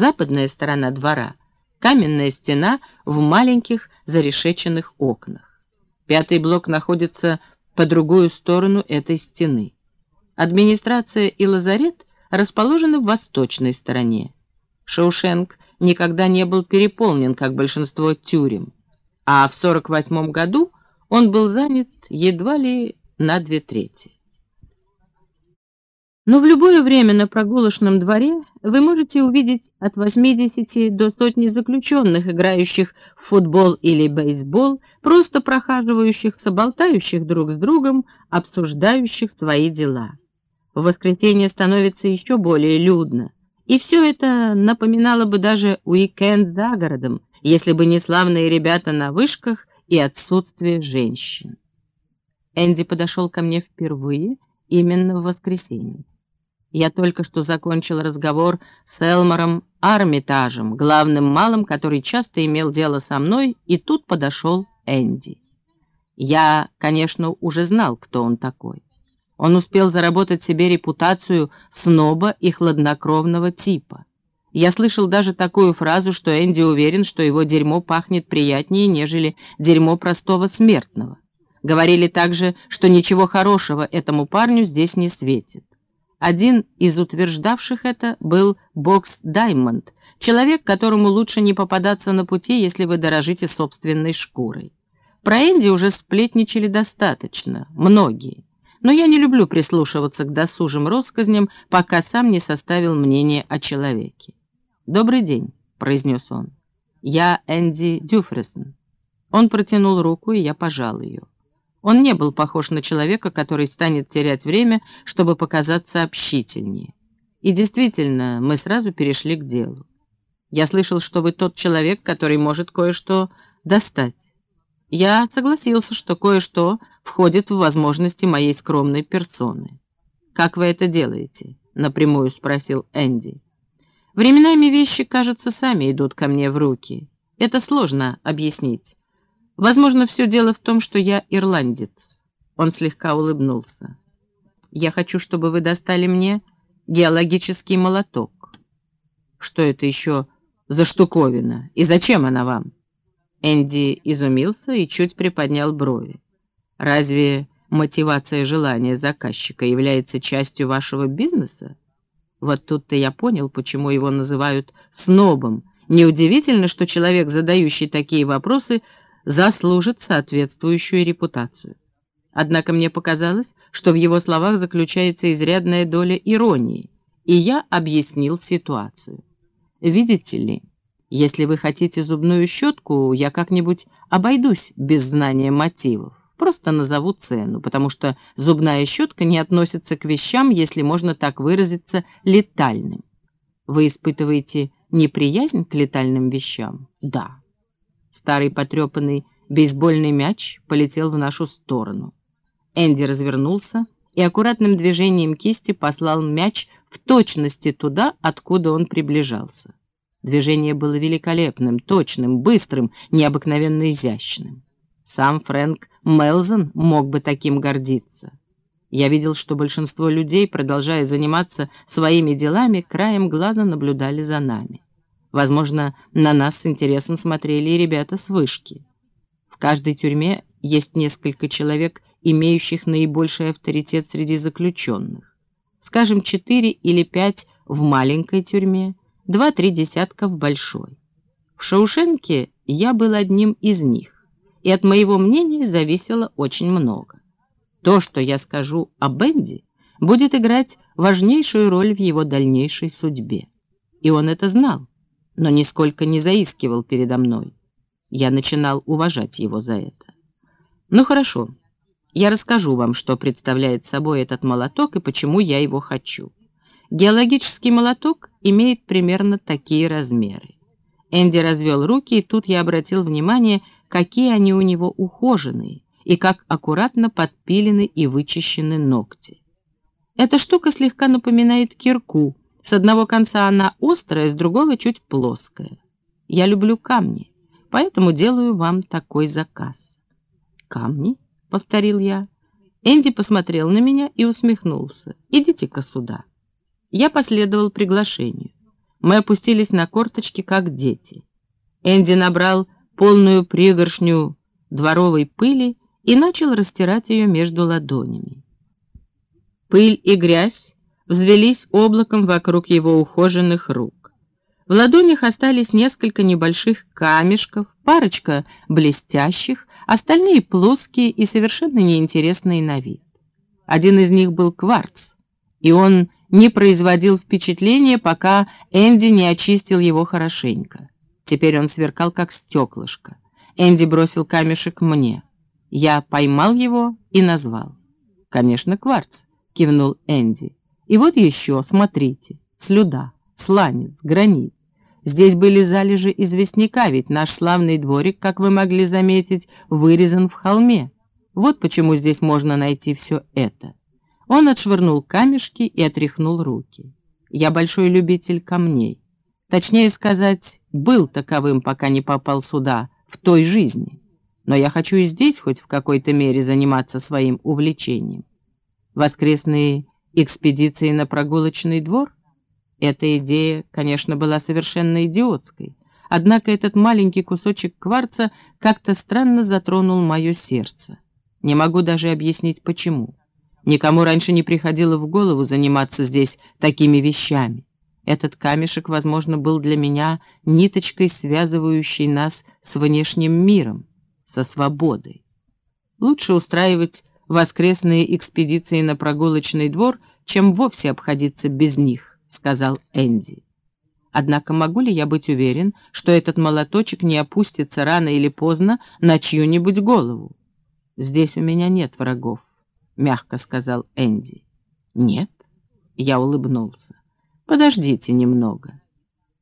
Западная сторона двора — каменная стена в маленьких зарешеченных окнах. Пятый блок находится по другую сторону этой стены. Администрация и лазарет расположены в восточной стороне. Шоушенк никогда не был переполнен, как большинство тюрем, а в 1948 году он был занят едва ли на две трети. Но в любое время на прогулочном дворе вы можете увидеть от 80 до сотни заключенных, играющих в футбол или бейсбол, просто прохаживающихся, болтающих друг с другом, обсуждающих свои дела. В воскресенье становится еще более людно, и все это напоминало бы даже уикенд за городом, если бы не славные ребята на вышках и отсутствие женщин. Энди подошел ко мне впервые именно в воскресенье. Я только что закончил разговор с Элмором Армитажем, главным малым, который часто имел дело со мной, и тут подошел Энди. Я, конечно, уже знал, кто он такой. Он успел заработать себе репутацию сноба и хладнокровного типа. Я слышал даже такую фразу, что Энди уверен, что его дерьмо пахнет приятнее, нежели дерьмо простого смертного. Говорили также, что ничего хорошего этому парню здесь не светит. Один из утверждавших это был Бокс Даймонд, человек, которому лучше не попадаться на пути, если вы дорожите собственной шкурой. Про Энди уже сплетничали достаточно, многие. Но я не люблю прислушиваться к досужим россказням, пока сам не составил мнение о человеке. «Добрый день», — произнес он. «Я Энди Дюфресон». Он протянул руку, и я пожал ее. Он не был похож на человека, который станет терять время, чтобы показаться общительнее. И действительно, мы сразу перешли к делу. Я слышал, что вы тот человек, который может кое-что достать. Я согласился, что кое-что входит в возможности моей скромной персоны. «Как вы это делаете?» — напрямую спросил Энди. «Временами вещи, кажется, сами идут ко мне в руки. Это сложно объяснить. Возможно, все дело в том, что я ирландец. Он слегка улыбнулся. Я хочу, чтобы вы достали мне геологический молоток. Что это еще за штуковина? И зачем она вам? Энди изумился и чуть приподнял брови. Разве мотивация желания заказчика является частью вашего бизнеса? Вот тут-то я понял, почему его называют снобом. Неудивительно, что человек, задающий такие вопросы, заслужит соответствующую репутацию. Однако мне показалось, что в его словах заключается изрядная доля иронии, и я объяснил ситуацию. Видите ли, если вы хотите зубную щетку, я как-нибудь обойдусь без знания мотивов. Просто назову цену, потому что зубная щетка не относится к вещам, если можно так выразиться, летальным. Вы испытываете неприязнь к летальным вещам? Да. Старый потрепанный бейсбольный мяч полетел в нашу сторону. Энди развернулся и аккуратным движением кисти послал мяч в точности туда, откуда он приближался. Движение было великолепным, точным, быстрым, необыкновенно изящным. Сам Фрэнк Мелзон мог бы таким гордиться. Я видел, что большинство людей, продолжая заниматься своими делами, краем глаза наблюдали за нами. Возможно, на нас с интересом смотрели и ребята с вышки. В каждой тюрьме есть несколько человек, имеющих наибольший авторитет среди заключенных. Скажем, четыре или пять в маленькой тюрьме, два-три десятка в большой. В Шаушенке я был одним из них, и от моего мнения зависело очень много. То, что я скажу о Бенди, будет играть важнейшую роль в его дальнейшей судьбе. И он это знал но нисколько не заискивал передо мной. Я начинал уважать его за это. Ну хорошо, я расскажу вам, что представляет собой этот молоток и почему я его хочу. Геологический молоток имеет примерно такие размеры. Энди развел руки, и тут я обратил внимание, какие они у него ухоженные и как аккуратно подпилены и вычищены ногти. Эта штука слегка напоминает кирку, с одного конца она острая, с другого чуть плоская. Я люблю камни, поэтому делаю вам такой заказ. «Камни?» — повторил я. Энди посмотрел на меня и усмехнулся. «Идите-ка сюда». Я последовал приглашению. мы опустились на корточки, как дети. Энди набрал полную пригоршню дворовой пыли и начал растирать ее между ладонями. Пыль и грязь взвелись облаком вокруг его ухоженных рук. В ладонях остались несколько небольших камешков, парочка блестящих, остальные плоские и совершенно неинтересные на вид. Один из них был кварц, и он не производил впечатления, пока Энди не очистил его хорошенько. Теперь он сверкал, как стеклышко. Энди бросил камешек мне. Я поймал его и назвал. «Конечно, кварц», — кивнул Энди. «И вот еще, смотрите, слюда, сланец, гранит. Здесь были залежи известняка, ведь наш славный дворик, как вы могли заметить, вырезан в холме. Вот почему здесь можно найти все это. Он отшвырнул камешки и отряхнул руки. Я большой любитель камней. Точнее сказать, был таковым, пока не попал сюда, в той жизни. Но я хочу и здесь хоть в какой-то мере заниматься своим увлечением. Воскресные экспедиции на прогулочный двор? Эта идея, конечно, была совершенно идиотской. Однако этот маленький кусочек кварца как-то странно затронул мое сердце. Не могу даже объяснить, почему. Никому раньше не приходило в голову заниматься здесь такими вещами. Этот камешек, возможно, был для меня ниточкой, связывающей нас с внешним миром, со свободой. Лучше устраивать воскресные экспедиции на прогулочный двор, чем вовсе обходиться без них, сказал Энди. Однако могу ли я быть уверен, что этот молоточек не опустится рано или поздно на чью-нибудь голову? Здесь у меня нет врагов мягко сказал Энди. «Нет?» — я улыбнулся. «Подождите немного.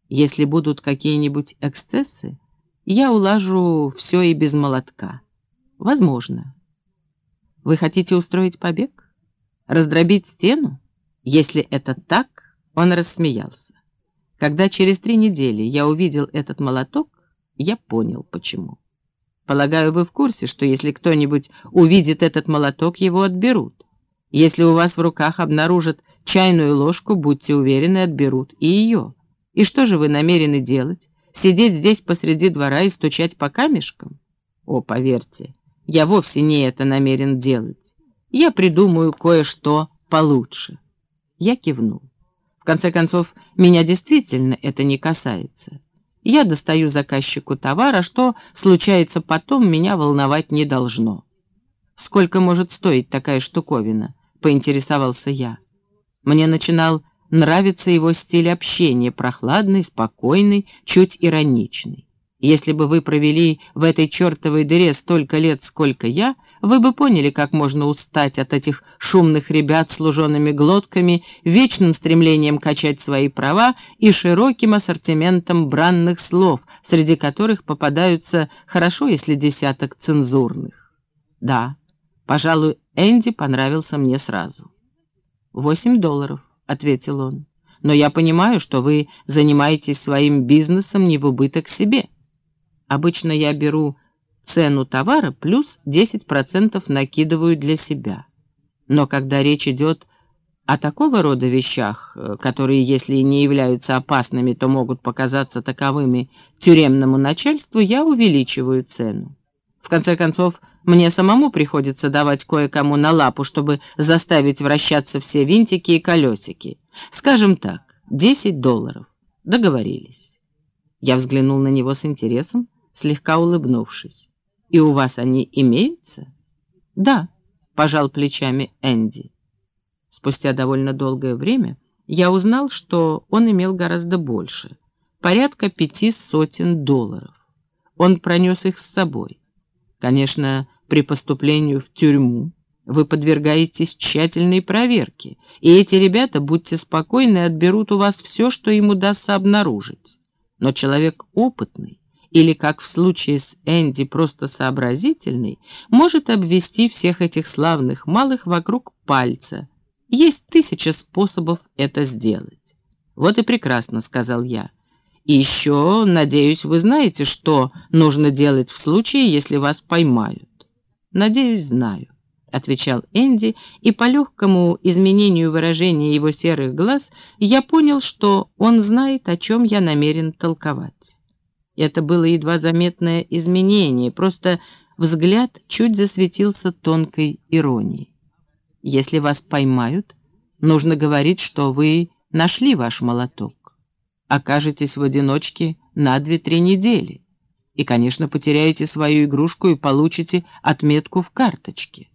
Если будут какие-нибудь эксцессы, я улажу все и без молотка. Возможно. Вы хотите устроить побег? Раздробить стену? Если это так, он рассмеялся. Когда через три недели я увидел этот молоток, я понял, почему. Полагаю, вы в курсе, что если кто-нибудь увидит этот молоток, его отберут. Если у вас в руках обнаружат чайную ложку, будьте уверены, отберут и ее. И что же вы намерены делать? Сидеть здесь посреди двора и стучать по камешкам? О, поверьте, я вовсе не это намерен делать. Я придумаю кое-что получше. Я кивнул. В конце концов, меня действительно это не касается. Я достаю заказчику товара, что случается потом, меня волновать не должно. «Сколько может стоить такая штуковина?» — поинтересовался я. Мне начинал нравиться его стиль общения, прохладный, спокойный, чуть ироничный. Если бы вы провели в этой чертовой дыре столько лет, сколько я, вы бы поняли, как можно устать от этих шумных ребят с лужеными глотками, вечным стремлением качать свои права и широким ассортиментом бранных слов, среди которых попадаются хорошо, если десяток цензурных. Да, пожалуй, Энди понравился мне сразу. «Восемь долларов», — ответил он. «Но я понимаю, что вы занимаетесь своим бизнесом не в убыток себе». Обычно я беру цену товара плюс 10% накидываю для себя. Но когда речь идет о такого рода вещах, э, которые, если не являются опасными, то могут показаться таковыми тюремному начальству, я увеличиваю цену. В конце концов, мне самому приходится давать кое-кому на лапу, чтобы заставить вращаться все винтики и колесики. Скажем так, 10 долларов. Договорились. Я взглянул на него с интересом, слегка улыбнувшись. «И у вас они имеются?» «Да», — пожал плечами Энди. Спустя довольно долгое время я узнал, что он имел гораздо больше, порядка пяти сотен долларов. Он пронес их с собой. Конечно, при поступлении в тюрьму вы подвергаетесь тщательной проверке, и эти ребята, будьте спокойны, отберут у вас все, что им удастся обнаружить. Но человек опытный, или, как в случае с Энди, просто сообразительный, может обвести всех этих славных малых вокруг пальца. Есть тысяча способов это сделать. Вот и прекрасно, сказал я. И еще, надеюсь, вы знаете, что нужно делать в случае, если вас поймают. Надеюсь, знаю. — отвечал Энди, и по легкому изменению выражения его серых глаз я понял, что он знает, о чем я намерен толковать. Это было едва заметное изменение, просто взгляд чуть засветился тонкой иронией. Если вас поймают, нужно говорить, что вы нашли ваш молоток. Окажетесь в одиночке на 2-3 недели. И, конечно, потеряете свою игрушку и получите отметку в карточке.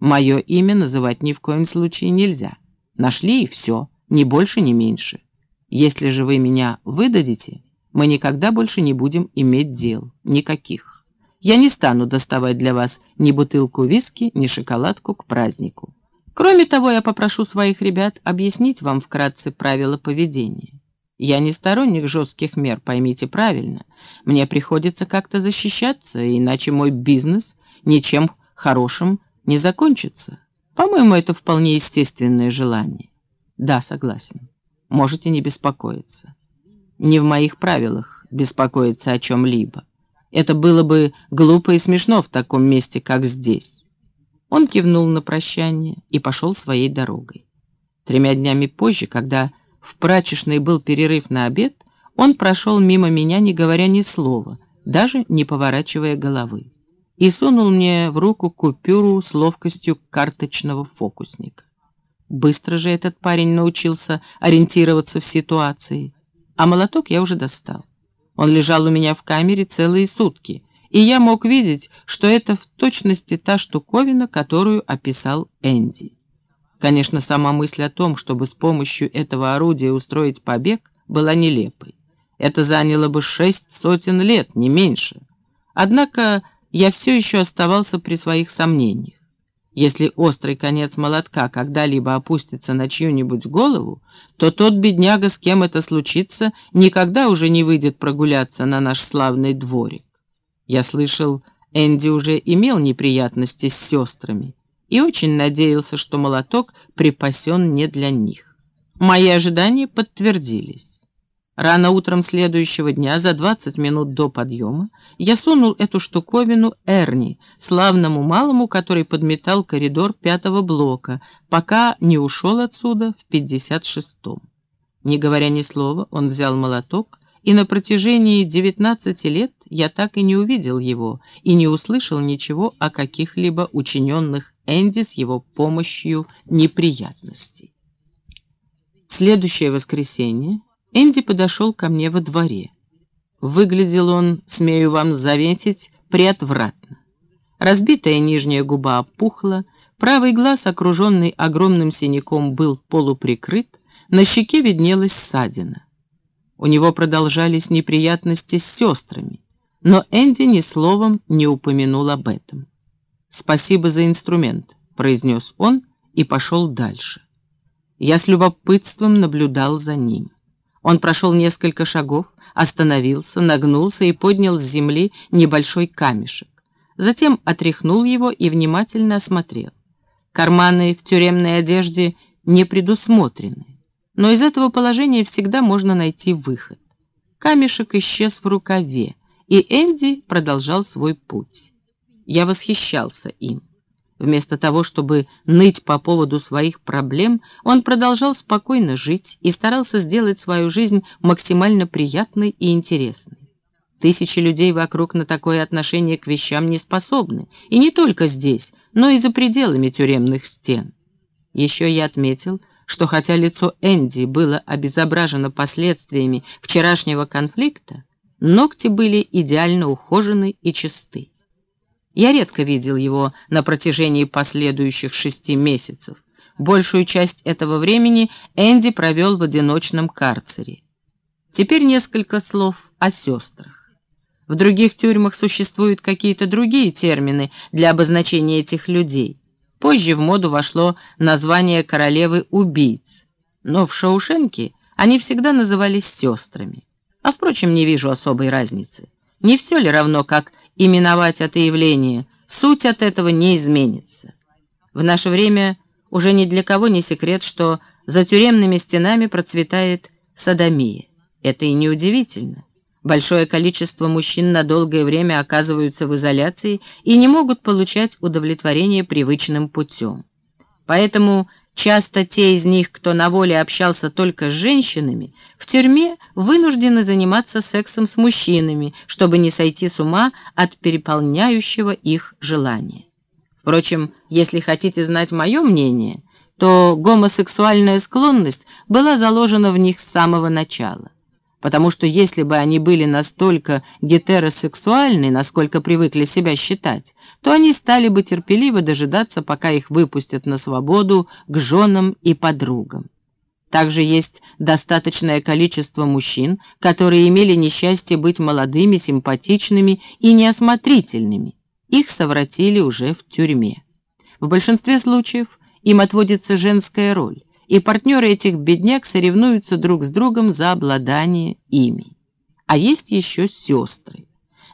Мое имя называть ни в коем случае нельзя. Нашли и все, ни больше, ни меньше. Если же вы меня выдадите, мы никогда больше не будем иметь дел. Никаких. Я не стану доставать для вас ни бутылку виски, ни шоколадку к празднику. Кроме того, я попрошу своих ребят объяснить вам вкратце правила поведения. Я не сторонник жестких мер, поймите правильно. Мне приходится как-то защищаться, иначе мой бизнес ничем хорошим не закончится. По-моему, это вполне естественное желание. Да, согласен. Можете не беспокоиться. Не в моих правилах беспокоиться о чем-либо. Это было бы глупо и смешно в таком месте, как здесь. Он кивнул на прощание и пошел своей дорогой. Тремя днями позже, когда в прачечной был перерыв на обед, он прошел мимо меня, не говоря ни слова, даже не поворачивая головы и сунул мне в руку купюру с ловкостью карточного фокусника. Быстро же этот парень научился ориентироваться в ситуации, а молоток я уже достал. Он лежал у меня в камере целые сутки, и я мог видеть, что это в точности та штуковина, которую описал Энди. Конечно, сама мысль о том, чтобы с помощью этого орудия устроить побег, была нелепой. Это заняло бы шесть сотен лет, не меньше. Однако я все еще оставался при своих сомнениях. Если острый конец молотка когда-либо опустится на чью-нибудь голову, то тот бедняга, с кем это случится, никогда уже не выйдет прогуляться на наш славный дворик. Я слышал, Энди уже имел неприятности с сестрами и очень надеялся, что молоток припасен не для них. Мои ожидания подтвердились. Рано утром следующего дня, за 20 минут до подъема, я сунул эту штуковину Эрни, славному малому, который подметал коридор пятого блока, пока не ушел отсюда в 56-м. Не говоря ни слова, он взял молоток, и на протяжении 19 лет я так и не увидел его и не услышал ничего о каких-либо учиненных Энди с его помощью неприятностей. Следующее воскресенье Энди подошел ко мне во дворе. Выглядел он, смею вам заметить, приотвратно. Разбитая нижняя губа опухла, правый глаз, окруженный огромным синяком, был полуприкрыт, на щеке виднелась ссадина. У него продолжались неприятности с сестрами, но Энди ни словом не упомянул об этом. «Спасибо за инструмент», — произнес он и пошел дальше. Я с любопытством наблюдал за ним. Он прошел несколько шагов, остановился, нагнулся и поднял с земли небольшой камешек. Затем отряхнул его и внимательно осмотрел. Карманы в тюремной одежде не предусмотрены, но из этого положения всегда можно найти выход. Камешек исчез в рукаве, и Энди продолжал свой путь. Я восхищался им. Вместо того, чтобы ныть по поводу своих проблем, он продолжал спокойно жить и старался сделать свою жизнь максимально приятной и интересной. Тысячи людей вокруг на такое отношение к вещам не способны, и не только здесь, но и за пределами тюремных стен. Еще я отметил, что хотя лицо Энди было обезображено последствиями вчерашнего конфликта, ногти были идеально ухожены и чисты. Я редко видел его на протяжении последующих шести месяцев. Большую часть этого времени Энди провел в одиночном карцере. Теперь несколько слов о сестрах. В других тюрьмах существуют какие-то другие термины для обозначения этих людей. Позже в моду вошло название королевы убийц. Но в Шоушенке они всегда назывались сестрами. А впрочем, не вижу особой разницы. Не все ли равно, как именовать это явление, суть от этого не изменится. В наше время уже ни для кого не секрет, что за тюремными стенами процветает садомия. Это и неудивительно. Большое количество мужчин на долгое время оказываются в изоляции и не могут получать удовлетворение привычным путем. Поэтому часто те из них, кто на воле общался только с женщинами, в тюрьме вынуждены заниматься сексом с мужчинами, чтобы не сойти с ума от переполняющего их желания. Впрочем, если хотите знать мое мнение, то гомосексуальная склонность была заложена в них с самого начала потому что если бы они были настолько гетеросексуальны, насколько привыкли себя считать, то они стали бы терпеливо дожидаться, пока их выпустят на свободу к женам и подругам. Также есть достаточное количество мужчин, которые имели несчастье быть молодыми, симпатичными и неосмотрительными. Их совратили уже в тюрьме. В большинстве случаев им отводится женская роль и партнеры этих бедняк соревнуются друг с другом за обладание ими. А есть еще сестры.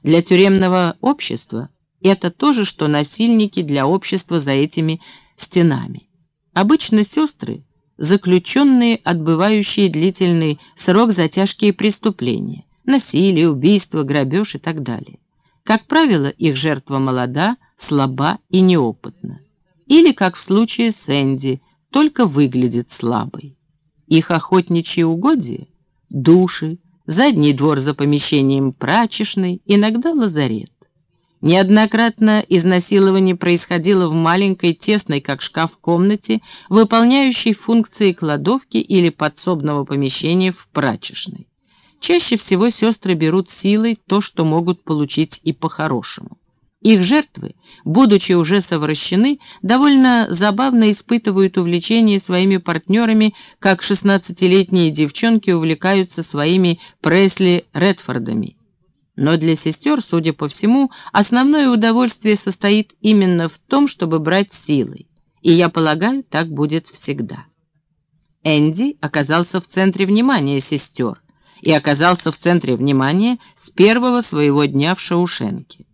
Для тюремного общества это то же, что насильники для общества за этими стенами. Обычно сестры – заключенные, отбывающие длительный срок за тяжкие преступления, насилие, убийство, грабеж и так далее. Как правило, их жертва молода, слаба и неопытна. Или, как в случае с Энди – только выглядит слабой. Их охотничьи угодья — души, задний двор за помещением прачечной, иногда лазарет. Неоднократно изнасилование происходило в маленькой, тесной, как шкаф, комнате, выполняющей функции кладовки или подсобного помещения в прачечной. Чаще всего сестры берут силой то, что могут получить и по-хорошему. Их жертвы, будучи уже совращены, довольно забавно испытывают увлечение своими партнерами, как 16-летние девчонки увлекаются своими Пресли Редфордами. Но для сестер, судя по всему, основное удовольствие состоит именно в том, чтобы брать силой. И я полагаю, так будет всегда. Энди оказался в центре внимания сестер и оказался в центре внимания с первого своего дня в Шаушенке.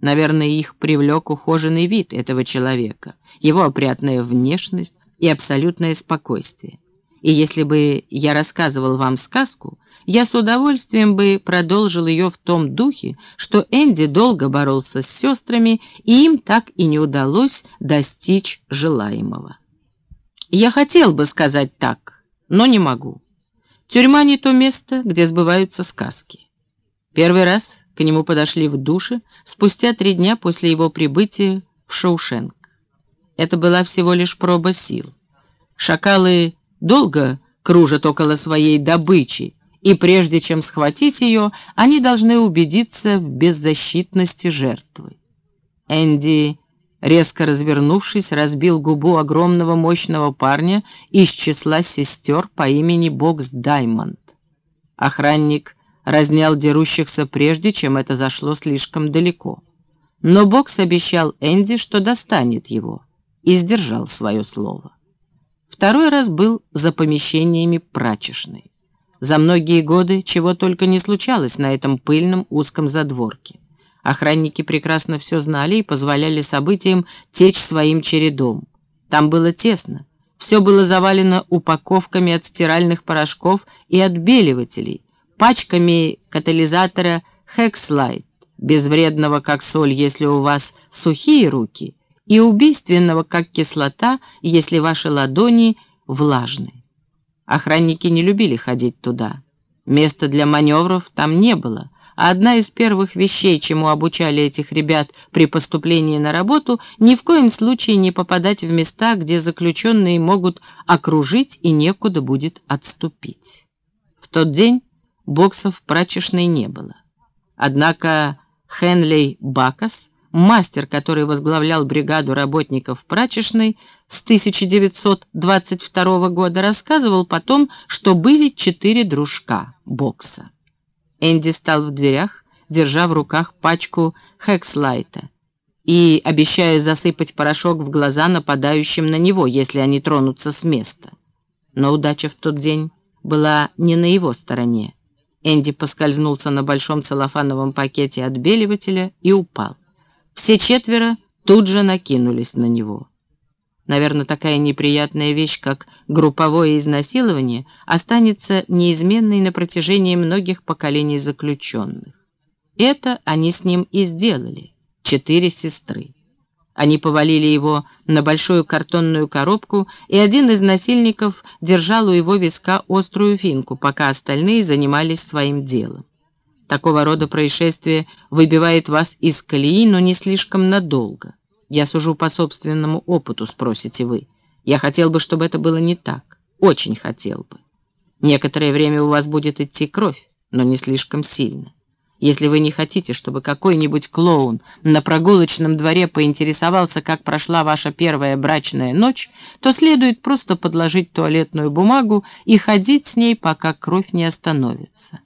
Наверное, их привлек ухоженный вид этого человека, его опрятная внешность и абсолютное спокойствие. И если бы я рассказывал вам сказку, я с удовольствием бы продолжил ее в том духе, что Энди долго боролся с сестрами, и им так и не удалось достичь желаемого. Я хотел бы сказать так, но не могу. Тюрьма не то место, где сбываются сказки. Первый раз к нему подошли в душе спустя три дня после его прибытия в Шоушенк. Это была всего лишь проба сил. Шакалы долго кружат около своей добычи, и прежде чем схватить ее, они должны убедиться в беззащитности жертвы. Энди, резко развернувшись, разбил губу огромного мощного парня из числа сестер по имени Бокс Даймонд. Охранник разнял дерущихся прежде, чем это зашло слишком далеко. Но Бокс обещал Энди, что достанет его, и сдержал свое слово. Второй раз был за помещениями прачечной. За многие годы чего только не случалось на этом пыльном узком задворке. Охранники прекрасно все знали и позволяли событиям течь своим чередом. Там было тесно. Все было завалено упаковками от стиральных порошков и отбеливателей, пачками катализатора Hexlite, безвредного как соль, если у вас сухие руки, и убийственного как кислота, если ваши ладони влажны. Охранники не любили ходить туда. Места для маневров там не было, а одна из первых вещей, чему обучали этих ребят при поступлении на работу, ни в коем случае не попадать в места, где заключенные могут окружить и некуда будет отступить. В тот день боксов прачечной не было. Однако Хенлей Бакас, мастер, который возглавлял бригаду работников прачечной с 1922 года, рассказывал потом, что были четыре дружка бокса. Энди стал в дверях, держа в руках пачку хекслайта и обещая засыпать порошок в глаза нападающим на него, если они тронутся с места. Но удача в тот день была не на его стороне. Энди поскользнулся на большом целлофановом пакете отбеливателя и упал. Все четверо тут же накинулись на него. Наверное, такая неприятная вещь, как групповое изнасилование, останется неизменной на протяжении многих поколений заключенных. Это они с ним и сделали, четыре сестры. Они повалили его на большую картонную коробку, и один из насильников держал у его виска острую финку, пока остальные занимались своим делом. Такого рода происшествие выбивает вас из колеи, но не слишком надолго. Я сужу по собственному опыту, спросите вы. Я хотел бы, чтобы это было не так. Очень хотел бы. Некоторое время у вас будет идти кровь, но не слишком сильно. Если вы не хотите, чтобы какой-нибудь клоун на прогулочном дворе поинтересовался, как прошла ваша первая брачная ночь, то следует просто подложить туалетную бумагу и ходить с ней, пока кровь не остановится.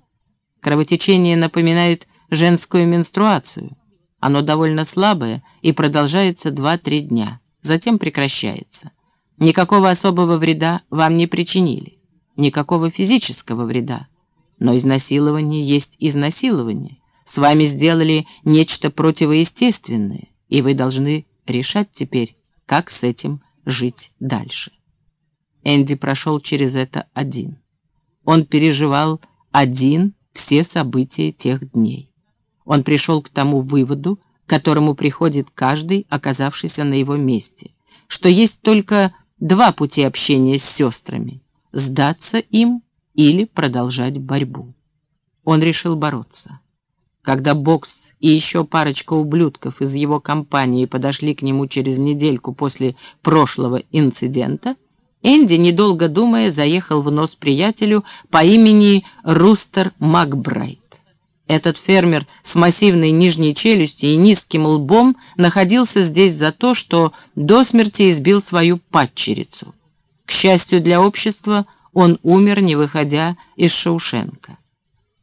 Кровотечение напоминает женскую менструацию. Оно довольно слабое и продолжается 2-3 дня, затем прекращается. Никакого особого вреда вам не причинили, никакого физического вреда. Но изнасилование есть изнасилование. С вами сделали нечто противоестественное, и вы должны решать теперь, как с этим жить дальше. Энди прошел через это один. Он переживал один все события тех дней. Он пришел к тому выводу, к которому приходит каждый, оказавшийся на его месте, что есть только два пути общения с сестрами – сдаться им или продолжать борьбу. Он решил бороться. Когда Бокс и еще парочка ублюдков из его компании подошли к нему через недельку после прошлого инцидента, Энди, недолго думая, заехал в нос приятелю по имени Рустер Макбрайт. Этот фермер с массивной нижней челюстью и низким лбом находился здесь за то, что до смерти избил свою падчерицу. К счастью для общества, он умер, не выходя из Шаушенка.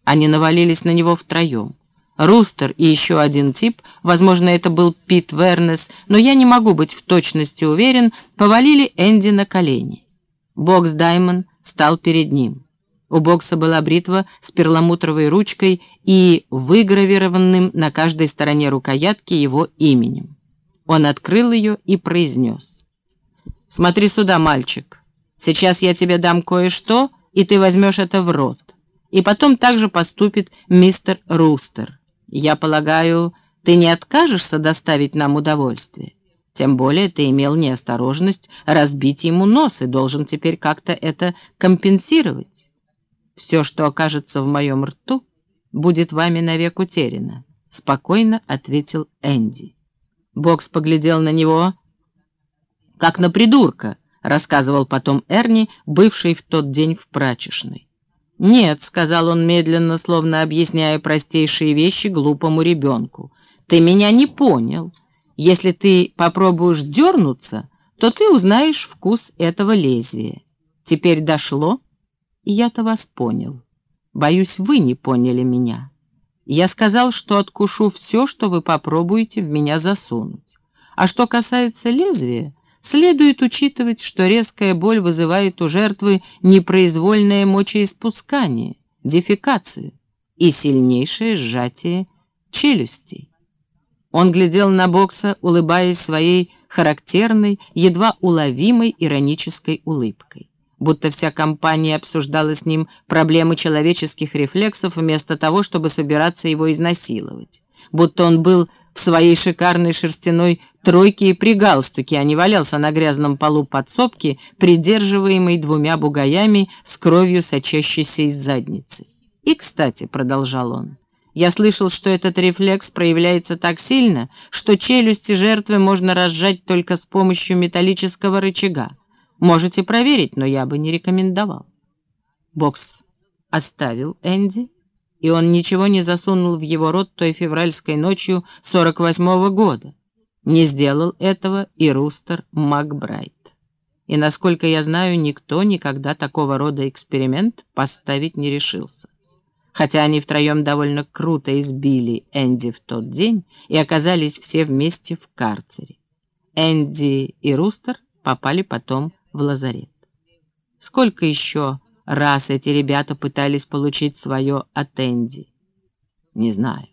Они навалились на него втроем. Рустер и еще один тип, возможно, это был Пит Вернес, но я не могу быть в точности уверен, повалили Энди на колени. Бокс Даймон стал перед ним. У Бокса была бритва с перламутровой ручкой и выгравированным на каждой стороне рукоятки его именем. Он открыл ее и произнес. «Смотри сюда, мальчик. Сейчас я тебе дам кое-что, и ты возьмешь это в рот. И потом также поступит мистер Рустер. Я полагаю, ты не откажешься доставить нам удовольствие? Тем более ты имел неосторожность разбить ему нос и должен теперь как-то это компенсировать. Все, что окажется в моем рту, будет вами навек утеряно, спокойно ответил Энди. Бокс поглядел на него, как на придурка, рассказывал потом Эрни, бывший в тот день в прачечной. «Нет», — сказал он медленно, словно объясняя простейшие вещи глупому ребенку, — «ты меня не понял. Если ты попробуешь дернуться, то ты узнаешь вкус этого лезвия. Теперь дошло, и я-то вас понял. Боюсь, вы не поняли меня. Я сказал, что откушу все, что вы попробуете в меня засунуть. А что касается лезвия, Следует учитывать, что резкая боль вызывает у жертвы непроизвольное мочеиспускание, дефекацию и сильнейшее сжатие челюстей. Он глядел на Бокса, улыбаясь своей характерной, едва уловимой иронической улыбкой. Будто вся компания обсуждала с ним проблемы человеческих рефлексов вместо того, чтобы собираться его изнасиловать. Будто он был в своей шикарной шерстяной тройке и при галстуке, а не валялся на грязном полу подсобки, придерживаемый двумя бугаями с кровью, сочащейся из задницы. «И, кстати», — продолжал он, — «я слышал, что этот рефлекс проявляется так сильно, что челюсти жертвы можно разжать только с помощью металлического рычага. Можете проверить, но я бы не рекомендовал». Бокс оставил Энди, и он ничего не засунул в его рот той февральской ночью 48-го года. Не сделал этого и Рустер Макбрайт. И, насколько я знаю, никто никогда такого рода эксперимент поставить не решился. Хотя они втроем довольно круто избили Энди в тот день и оказались все вместе в карцере. Энди и Рустер попали потом в лазарет. Сколько еще раз эти ребята пытались получить свое от Энди. Не знаю.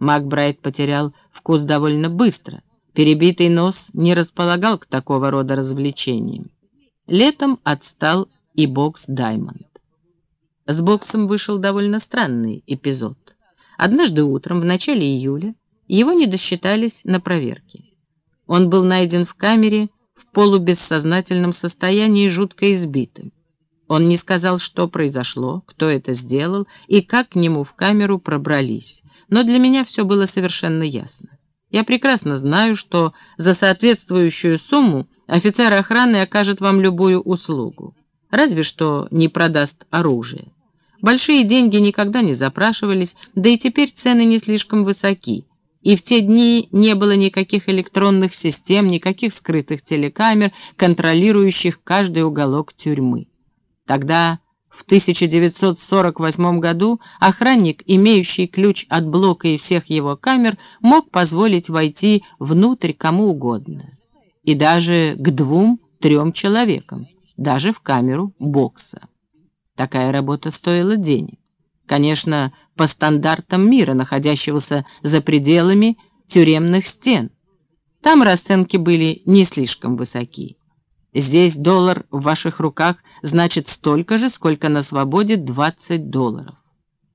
Макбрайт потерял вкус довольно быстро, Перебитый нос не располагал к такого рода развлечениям. Летом отстал и бокс «Даймонд». С боксом вышел довольно странный эпизод. Однажды утром, в начале июля, его не досчитались на проверке. Он был найден в камере в полубессознательном состоянии, жутко избитым. Он не сказал, что произошло, кто это сделал и как к нему в камеру пробрались, но для меня все было совершенно ясно. Я прекрасно знаю, что за соответствующую сумму офицер охраны окажет вам любую услугу, разве что не продаст оружие. Большие деньги никогда не запрашивались, да и теперь цены не слишком высоки, и в те дни не было никаких электронных систем, никаких скрытых телекамер, контролирующих каждый уголок тюрьмы. Тогда, в 1948 году, охранник, имеющий ключ от блока и всех его камер, мог позволить войти внутрь кому угодно. И даже к двум-трем человекам, даже в камеру бокса. Такая работа стоила денег. Конечно, по стандартам мира, находящегося за пределами тюремных стен. Там расценки были не слишком высоки. Здесь доллар в ваших руках значит столько же, сколько на свободе 20 долларов.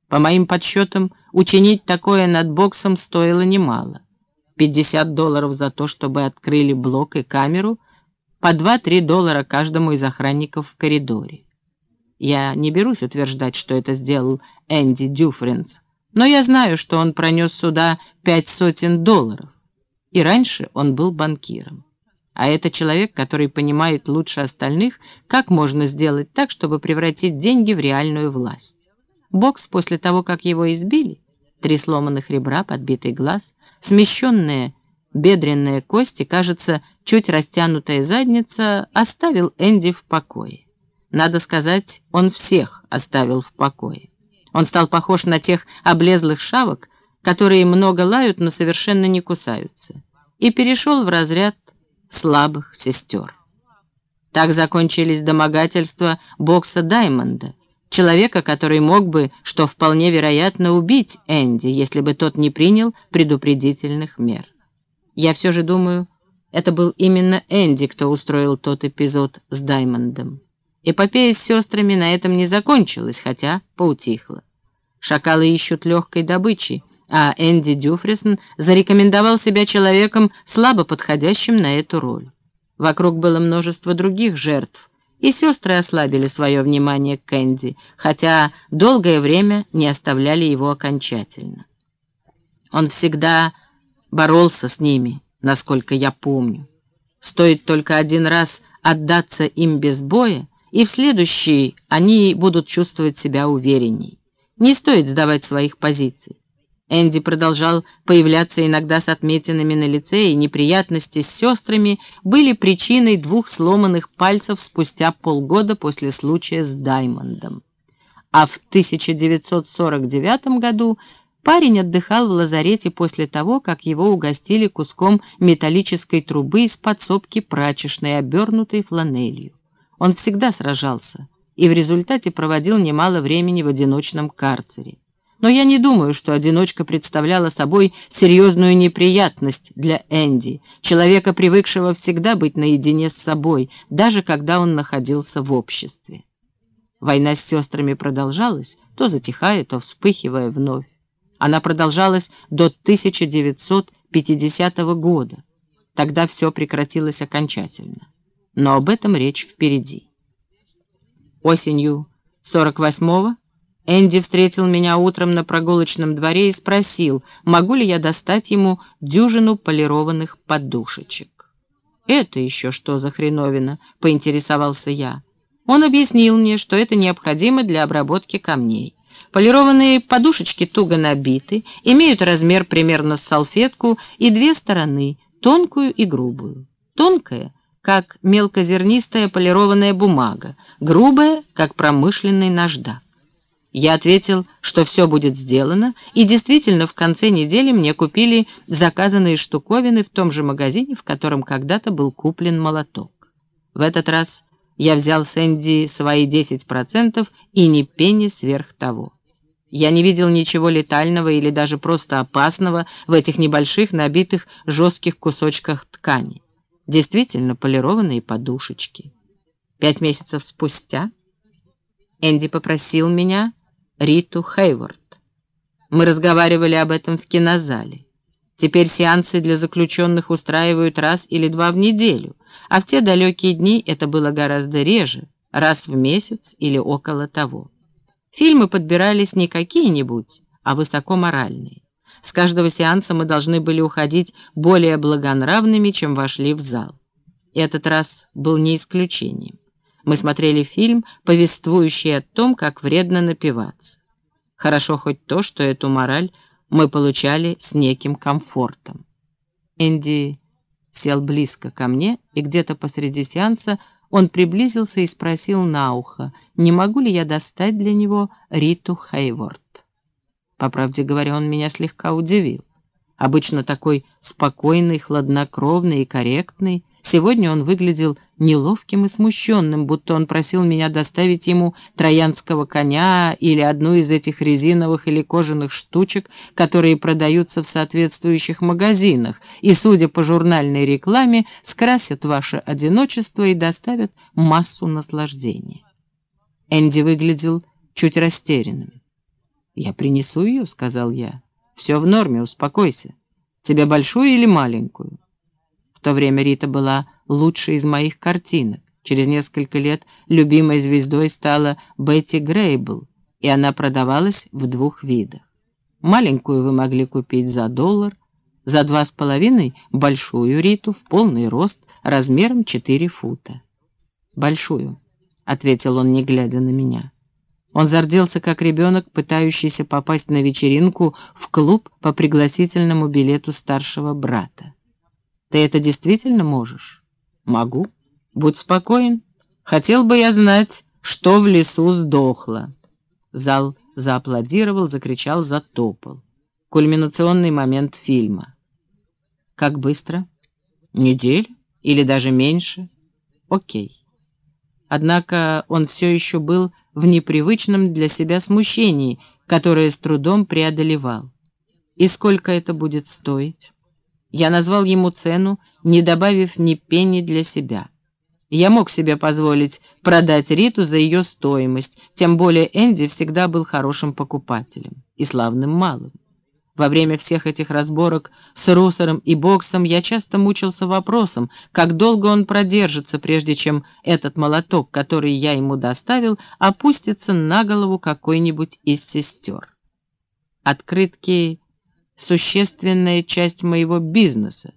По моим подсчетам, учинить такое над боксом стоило немало. 50 долларов за то, чтобы открыли блок и камеру, по 2-3 доллара каждому из охранников в коридоре. Я не берусь утверждать, что это сделал Энди Дюфренс, но я знаю, что он пронес сюда пять сотен долларов. И раньше он был банкиром. А это человек, который понимает лучше остальных, как можно сделать так, чтобы превратить деньги в реальную власть. Бокс после того, как его избили, три сломанных ребра, подбитый глаз, смещенные бедренные кости, кажется, чуть растянутая задница, оставил Энди в покое. Надо сказать, он всех оставил в покое. Он стал похож на тех облезлых шавок, которые много лают, но совершенно не кусаются, и перешел в разряд слабых сестер. Так закончились домогательства бокса Даймонда, человека, который мог бы, что вполне вероятно, убить Энди, если бы тот не принял предупредительных мер. Я все же думаю, это был именно Энди, кто устроил тот эпизод с Даймондом. Эпопея с сестрами на этом не закончилась, хотя поутихла. Шакалы ищут легкой добычи, а Энди Дюфрисон зарекомендовал себя человеком, слабо подходящим на эту роль. Вокруг было множество других жертв, и сестры ослабили свое внимание к Энди, хотя долгое время не оставляли его окончательно. Он всегда боролся с ними, насколько я помню. Стоит только один раз отдаться им без боя, и в следующий они будут чувствовать себя уверенней. Не стоит сдавать своих позиций. Энди продолжал появляться иногда с отметинами на лице, и неприятности с сестрами были причиной двух сломанных пальцев спустя полгода после случая с Даймондом. А в 1949 году парень отдыхал в лазарете после того, как его угостили куском металлической трубы из подсобки прачечной, обернутой фланелью. Он всегда сражался и в результате проводил немало времени в одиночном карцере. Но я не думаю, что одиночка представляла собой серьезную неприятность для Энди, человека, привыкшего всегда быть наедине с собой, даже когда он находился в обществе. Война с сестрами продолжалась, то затихая, то вспыхивая вновь. Она продолжалась до 1950 года. Тогда все прекратилось окончательно но об этом речь впереди. Осенью 48-го Энди встретил меня утром на прогулочном дворе и спросил, могу ли я достать ему дюжину полированных подушечек. «Это еще что за хреновина?» — поинтересовался я. Он объяснил мне, что это необходимо для обработки камней. Полированные подушечки туго набиты, имеют размер примерно с салфетку и две стороны, тонкую и грубую. Тонкая как мелкозернистая полированная бумага, грубая, как промышленный наждак. Я ответил, что все будет сделано, и действительно в конце недели мне купили заказанные штуковины в том же магазине, в котором когда-то был куплен молоток. В этот раз я взял с Энди свои 10% и ни пени сверх того. Я не видел ничего летального или даже просто опасного в этих небольших, набитых жестких кусочках ткани. Действительно полированные подушечки. Пять месяцев спустя Энди попросил меня Риту Хейворд. Мы разговаривали об этом в кинозале. Теперь сеансы для заключенных устраивают раз или два в неделю, а в те далекие дни это было гораздо реже, раз в месяц или около того. Фильмы подбирались не какие-нибудь, а высокоморальные. С каждого сеанса мы должны были уходить более благонравными, чем вошли в зал. Этот раз был не исключением. Мы смотрели фильм, повествующий о том, как вредно напиваться. Хорошо хоть то, что эту мораль мы получали с неким комфортом. Энди сел близко ко мне, и где-то посреди сеанса он приблизился и спросил на ухо, не могу ли я достать для него Риту Хейворд. По правде говоря, он меня слегка удивил. Обычно такой спокойный, хладнокровный и корректный, сегодня он выглядел неловким и смущенным, будто он просил меня доставить ему троянского коня или одну из этих резиновых или кожаных штучек, которые продаются в соответствующих магазинах и, судя по журнальной рекламе, скрасят ваше одиночество и доставят массу наслаждения. Энди выглядел чуть растерянным. «Я принесу ее», — сказал я. «Все в норме, успокойся. Тебе большую или маленькую?» В то время Рита была лучшей из моих картинок. Через несколько лет любимой звездой стала Бетти Грейбл, и она продавалась в двух видах. Маленькую вы могли купить за доллар, за два с половиной большую Риту в полный рост размером 4 фута. «Большую», — ответил он, не глядя на меня. Он зарделся, как ребенок, пытающийся попасть на вечеринку в клуб по пригласительному билету старшего брата. «Ты это действительно можешь?» «Могу. Будь спокоен. Хотел бы я знать, что в лесу сдохло». Зал зааплодировал, закричал, затопал. Кульминационный момент фильма. «Как быстро? Неделю? Или даже меньше? Окей». Однако он все еще был в непривычном для себя смущении, которое с трудом преодолевал. И сколько это будет стоить? Я назвал ему цену, не добавив ни пени для себя. Я мог себе позволить продать Риту за ее стоимость, тем более Энди всегда был хорошим покупателем и славным малым. Во время всех этих разборок с Русером и Боксом я часто мучился вопросом, как долго он продержится, прежде чем этот молоток, который я ему доставил, опустится на голову какой-нибудь из сестер. Открытки — существенная часть моего бизнеса.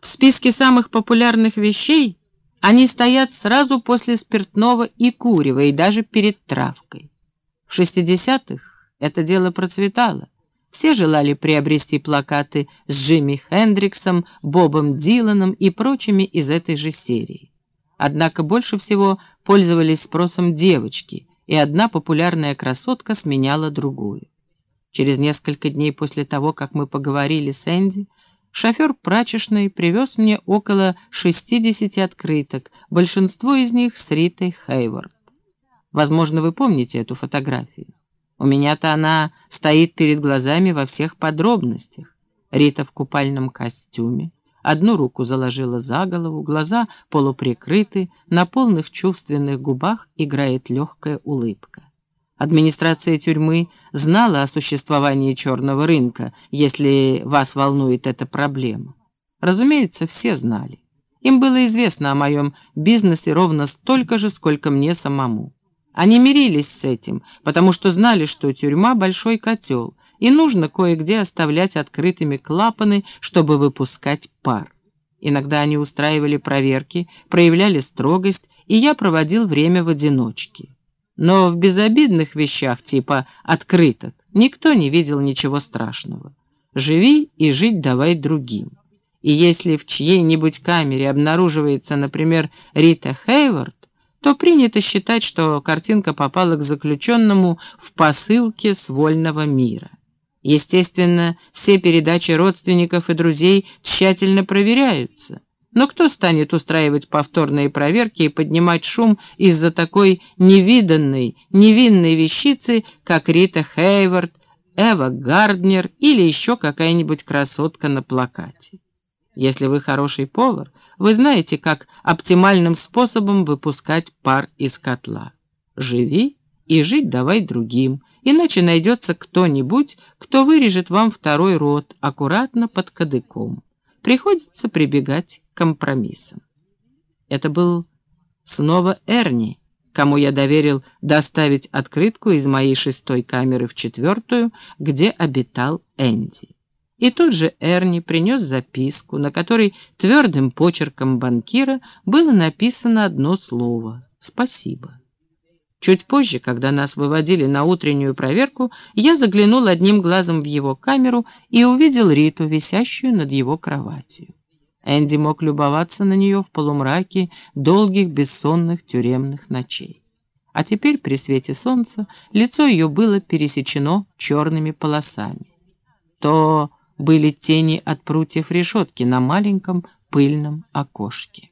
В списке самых популярных вещей они стоят сразу после спиртного и курева, и даже перед травкой. В 60-х это дело процветало. Все желали приобрести плакаты с Джимми Хендриксом, Бобом Диланом и прочими из этой же серии. Однако больше всего пользовались спросом девочки, и одна популярная красотка сменяла другую. Через несколько дней после того, как мы поговорили с Энди, шофер прачечной привез мне около 60 открыток, большинство из них с Ритой Хейвард. Возможно, вы помните эту фотографию. У меня-то она стоит перед глазами во всех подробностях. Рита в купальном костюме. Одну руку заложила за голову, глаза полуприкрыты, на полных чувственных губах играет легкая улыбка. Администрация тюрьмы знала о существовании черного рынка, если вас волнует эта проблема. Разумеется, все знали. Им было известно о моем бизнесе ровно столько же, сколько мне самому. Они мирились с этим, потому что знали, что тюрьма — большой котел, и нужно кое-где оставлять открытыми клапаны, чтобы выпускать пар. Иногда они устраивали проверки, проявляли строгость, и я проводил время в одиночке. Но в безобидных вещах типа открыток никто не видел ничего страшного. Живи и жить давай другим. И если в чьей-нибудь камере обнаруживается, например, Рита Хейвард, то принято считать, что картинка попала к заключенному в посылке с вольного мира. Естественно, все передачи родственников и друзей тщательно проверяются, Но кто станет устраивать повторные проверки и поднимать шум из-за такой невиданной, невинной вещицы, как Рита Хейвард, Эва Гарднер или еще какая-нибудь красотка на плакате? Если вы хороший повар, вы знаете, как оптимальным способом выпускать пар из котла. Живи и жить давай другим, иначе найдется кто-нибудь, кто вырежет вам второй рот аккуратно под кадыком. Приходится прибегать к компромиссам. Это был снова Эрни, кому я доверил доставить открытку из моей шестой камеры в четвертую, где обитал Энди. И тут же Эрни принес записку, на которой твердым почерком банкира было написано одно слово «Спасибо». Чуть позже, когда нас выводили на утреннюю проверку, я заглянул одним глазом в его камеру и увидел Риту, висящую над его кроватью. Энди мог любоваться на нее в полумраке долгих бессонных тюремных ночей. А теперь при свете солнца лицо ее было пересечено черными полосами. То были тени от прутьев решетки на маленьком пыльном окошке.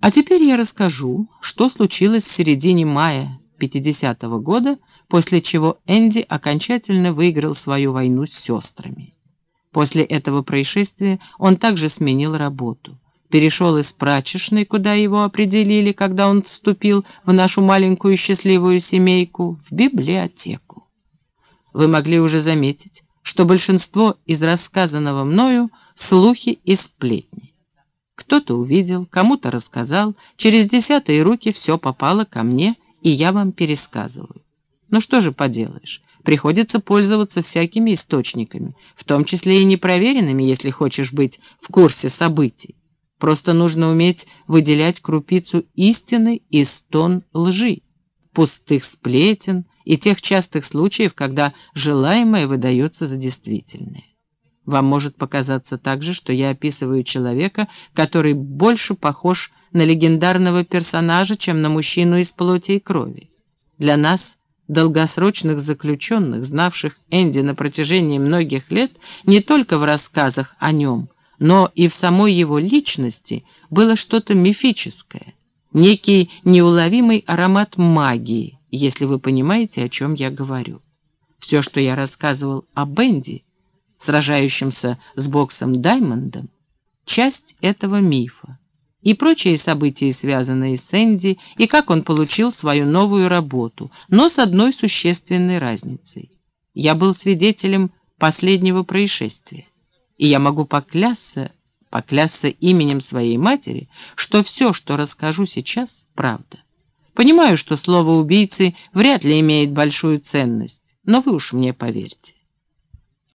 А теперь я расскажу, что случилось в середине мая 50 -го года, после чего Энди окончательно выиграл свою войну с сестрами. После этого происшествия он также сменил работу. Перешел из прачечной, куда его определили, когда он вступил в нашу маленькую счастливую семейку, в библиотеку. Вы могли уже заметить, что большинство из рассказанного мною – слухи и сплетни. Кто-то увидел, кому-то рассказал, через десятые руки все попало ко мне, и я вам пересказываю. Ну что же поделаешь, приходится пользоваться всякими источниками, в том числе и непроверенными, если хочешь быть в курсе событий. Просто нужно уметь выделять крупицу истины из тон лжи, пустых сплетен, и тех частых случаев, когда желаемое выдается за действительное. Вам может показаться также, что я описываю человека, который больше похож на легендарного персонажа, чем на мужчину из плоти и крови. Для нас, долгосрочных заключенных, знавших Энди на протяжении многих лет, не только в рассказах о нем, но и в самой его личности было что-то мифическое, некий неуловимый аромат магии, если вы понимаете, о чем я говорю. Все, что я рассказывал о Бенди, сражающемся с боксом Даймондом, часть этого мифа. И прочие события, связанные с Энди, и как он получил свою новую работу, но с одной существенной разницей. Я был свидетелем последнего происшествия, и я могу поклясться, поклясться именем своей матери, что все, что расскажу сейчас, правда. Понимаю, что слово убийцы вряд ли имеет большую ценность, но вы уж мне поверьте.